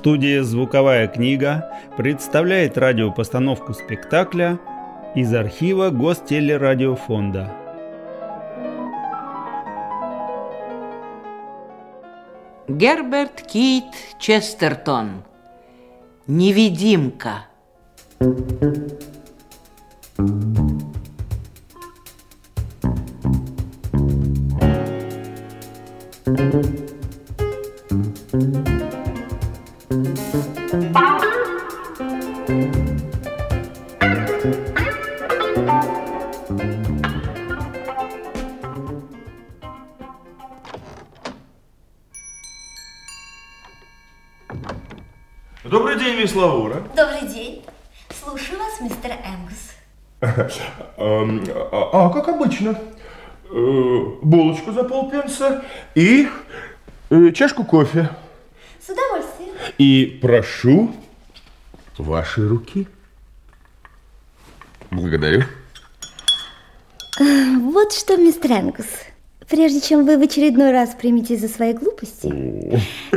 Студия «Звуковая книга» представляет радиопостановку спектакля из архива Гостелерадиофонда. Герберт Кит Честертон Невидимка мисс Лаура. Добрый день. Слушаю вас, мистер Энгус. Эм, А, а, как обычно, э, булочку за полпенса и э, чашку кофе. С удовольствием. И прошу вашей руки. Благодарю. Вот что, мистер Энгус. Прежде чем вы в очередной раз приметесь за свои глупости,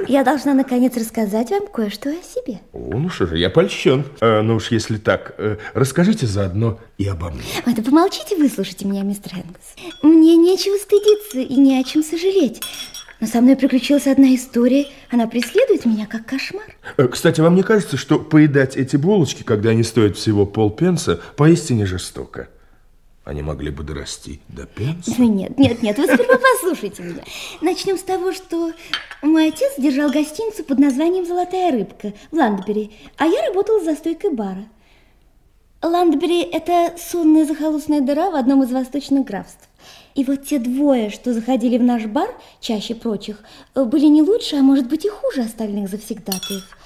я должна наконец рассказать вам кое-что о себе. О, ну что же, я польщен. Э, ну уж если так, э, расскажите заодно и обо мне. Ой, да помолчите, выслушайте меня, мистер Энгус. Мне нечего стыдиться и не о чем сожалеть. Но со мной приключилась одна история. Она преследует меня как кошмар. Э, Кстати, вам не кажется, что поедать эти булочки, когда они стоят всего полпенса, поистине жестоко? Они могли бы дорасти до пенса. Ну, Нет, нет, нет, вы сперва послушайте меня. Начнем с того, что мой отец держал гостиницу под названием «Золотая рыбка» в Ландбери, а я работала за стойкой бара. Ландбери – это сонная захолустная дыра в одном из восточных графств. И вот те двое, что заходили в наш бар, чаще прочих, были не лучше, а может быть и хуже остальных завсегдатаев.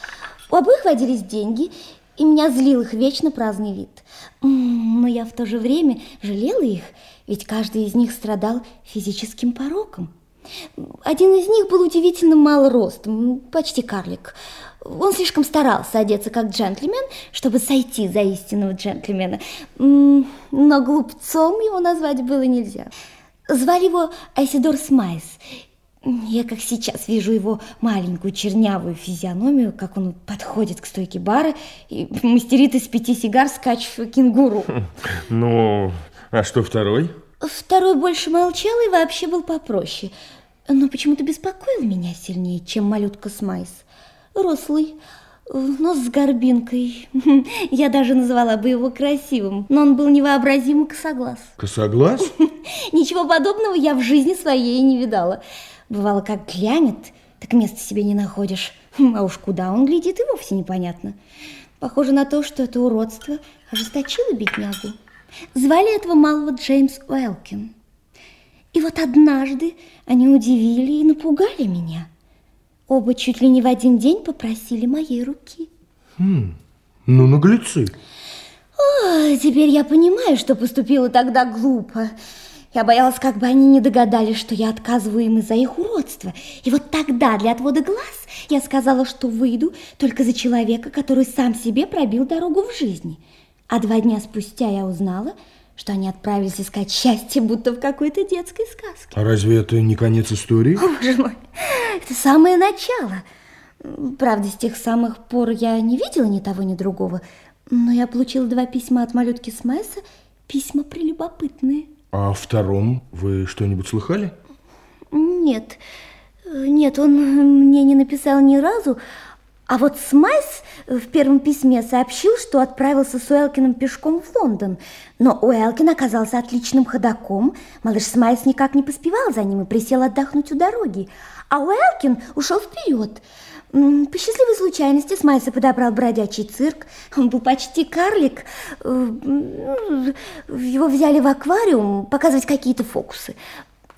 У обоих водились деньги, и меня злил их вечно праздный вид. Но я в то же время жалела их, ведь каждый из них страдал физическим пороком. Один из них был удивительно мал ростом, почти карлик. Он слишком старался одеться как джентльмен, чтобы сойти за истинного джентльмена. Но глупцом его назвать было нельзя. Звали его Айсидор Смайс. Я как сейчас вижу его маленькую чернявую физиономию, как он подходит к стойке бара и мастерит из пяти сигар скачущего кенгуру. Ну, а что второй? Второй больше молчал и вообще был попроще, но почему-то беспокоил меня сильнее, чем малютка Смайс. Рослый, нос с горбинкой. Я даже назвала бы его красивым, но он был невообразимо косоглаз. Косоглаз? Ничего подобного я в жизни своей не видала. Бывало, как глянет, так места себе не находишь. Хм, А уж куда он глядит, и вовсе непонятно. Похоже на то, что это уродство ожесточило беднягу. Звали этого малого Джеймс Уэлкин. И вот однажды они удивили и напугали меня. Оба чуть ли не в один день попросили моей руки. Ну, наглецы. Ой, теперь я понимаю, что поступила тогда глупо. Я боялась, как бы они не догадались, что я отказываю им из-за их уродства. И вот тогда, для отвода глаз, я сказала, что выйду только за человека, который сам себе пробил дорогу в жизни. А два дня спустя я узнала, что они отправились искать счастье, будто в какой-то детской сказке. А разве это не конец истории? О, боже мой, это самое начало. Правда, с тех самых пор я не видела ни того, ни другого, но я получила два письма от малютки Смайса, письма прелюбопытные. А о втором вы что-нибудь слыхали? Нет, э, нет, он мне не написал ни разу, а вот Смайс в первом письме сообщил, что отправился с Уэлкином пешком в Лондон. Но Уэлкин оказался отличным ходоком. Малыш Смайс никак не поспевал за ним и присел отдохнуть у дороги. А Уэлкин ушел вперед. По счастливой случайности Смайса подобрал бродячий цирк. Он был почти карлик. Э, Его взяли в аквариум показывать какие-то фокусы.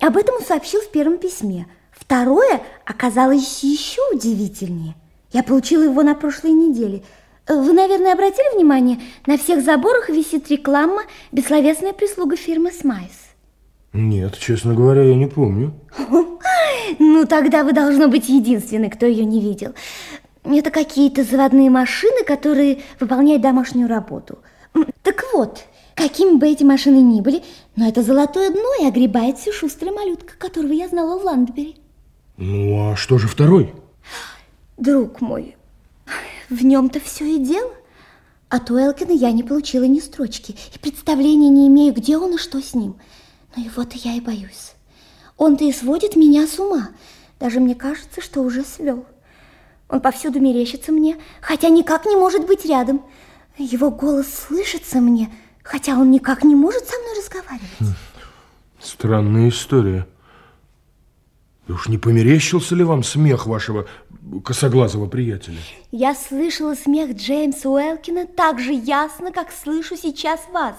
Об этом он сообщил в первом письме. Второе оказалось еще удивительнее. Я получила его на прошлой неделе. Вы, наверное, обратили внимание, на всех заборах висит реклама «Бессловесная прислуга фирмы Смайс». Нет, честно говоря, я не помню. Ну, тогда вы, должно быть, единственный, кто ее не видел. Это какие-то заводные машины, которые выполняют домашнюю работу. Так вот, какими бы эти машины ни были, но это золотое дно и огребает всю шустрая малютка, которого я знала в Ландбери. Ну, а что же второй? Друг мой, в нем-то все и дело. От Уэлкина я не получила ни строчки, и представления не имею, где он и что с ним. Но его-то я и боюсь. Он-то и сводит меня с ума. Даже мне кажется, что уже свел. Он повсюду мерещится мне, хотя никак не может быть рядом. Его голос слышится мне, хотя он никак не может со мной разговаривать. Хм, странная история. И уж не померещился ли вам смех вашего косоглазого приятеля? Я слышала смех Джеймса Уэлкина так же ясно, как слышу сейчас вас.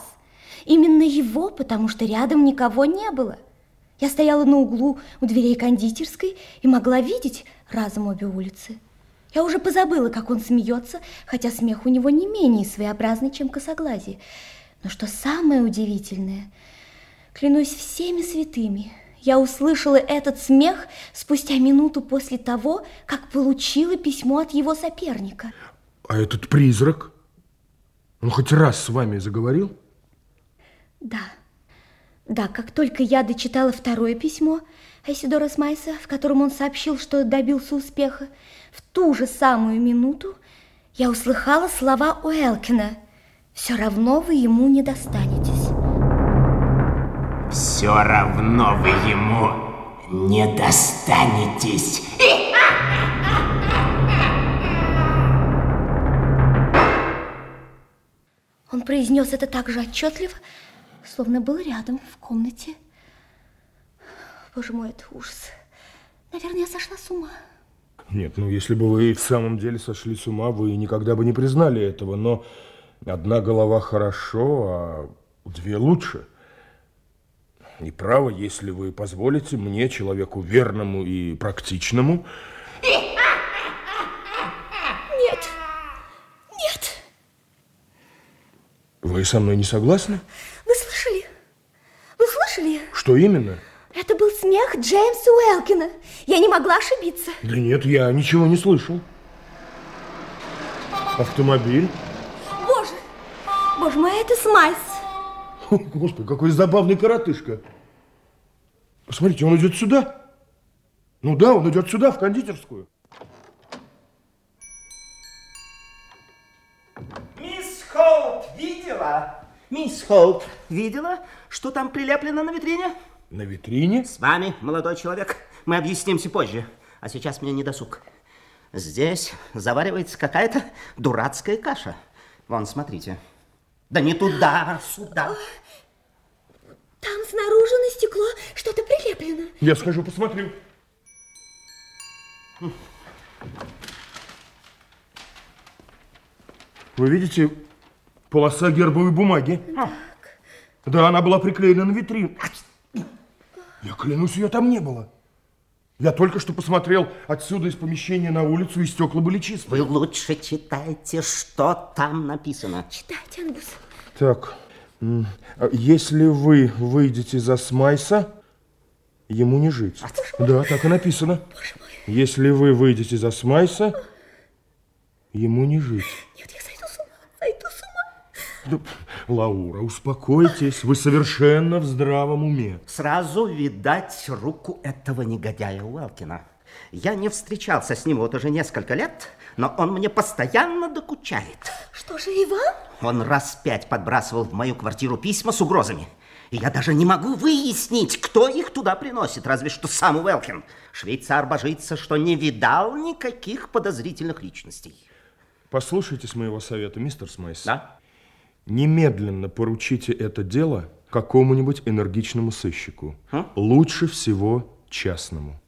Именно его, потому что рядом никого не было. Я стояла на углу у дверей кондитерской и могла видеть разом обе улицы. Я уже позабыла, как он смеется, хотя смех у него не менее своеобразный, чем косоглазие. Но что самое удивительное, клянусь всеми святыми, я услышала этот смех спустя минуту после того, как получила письмо от его соперника. А этот призрак? Он хоть раз с вами заговорил? Да. Да, как только я дочитала второе письмо Айсидора Смайса, в котором он сообщил, что добился успеха, в ту же самую минуту я услыхала слова Уэлкина. «Все равно вы ему не достанетесь». «Все равно вы ему не достанетесь». Он произнес это так же отчетливо, словно был рядом в комнате. Боже мой, это ужас. Наверное, я сошла с ума. Нет, ну если бы вы в самом деле сошли с ума, вы никогда бы не признали этого. Но одна голова хорошо, а две лучше. И право, если вы позволите мне, человеку верному и практичному... Нет, нет. Вы со мной не согласны? Вы слышали? Вы слышали? Что именно? Это был смех Джеймса Уэлкина. Я не могла ошибиться. Да нет, я ничего не слышал. Автомобиль. Боже, боже мой, это Смайс. Господи, какой забавный коротышка. Посмотрите, он идет сюда. Ну да, он идет сюда, в кондитерскую. Мисс Холт видела? Мисс Холт видела, что там прилеплено на витрине? На витрине? С вами, молодой человек. Мы объяснимся позже. А сейчас мне не досуг. Здесь заваривается какая-то дурацкая каша. Вон, смотрите. Да не туда, а сюда. Там снаружи на стекло что-то прилеплено. Я схожу, посмотрю. Вы видите полоса гербовой бумаги? Так. Да, она была приклеена на витрину. Я клянусь, ее там не было. Я только что посмотрел отсюда из помещения на улицу, и стекла были чистые. Вы лучше читайте, что там написано. Читайте, Ангус. Так, а если вы выйдете за Смайса, ему не жить. А, да, так и написано. Боже мой. Если вы выйдете за Смайса, ему не жить. Нет, я сойду с ума, сойду с ума. Да, Лаура, успокойтесь, вы совершенно в здравом уме. Сразу видать руку этого негодяя Уэлкина. Я не встречался с ним вот уже несколько лет, но он мне постоянно докучает. Что же, Иван? Он раз пять подбрасывал в мою квартиру письма с угрозами. И я даже не могу выяснить, кто их туда приносит, разве что сам Уэлкин. Швейцар божится, что не видал никаких подозрительных личностей. Послушайтесь моего совета, мистер Смайс. Да? Немедленно поручите это дело какому-нибудь энергичному сыщику. Хм? Лучше всего частному.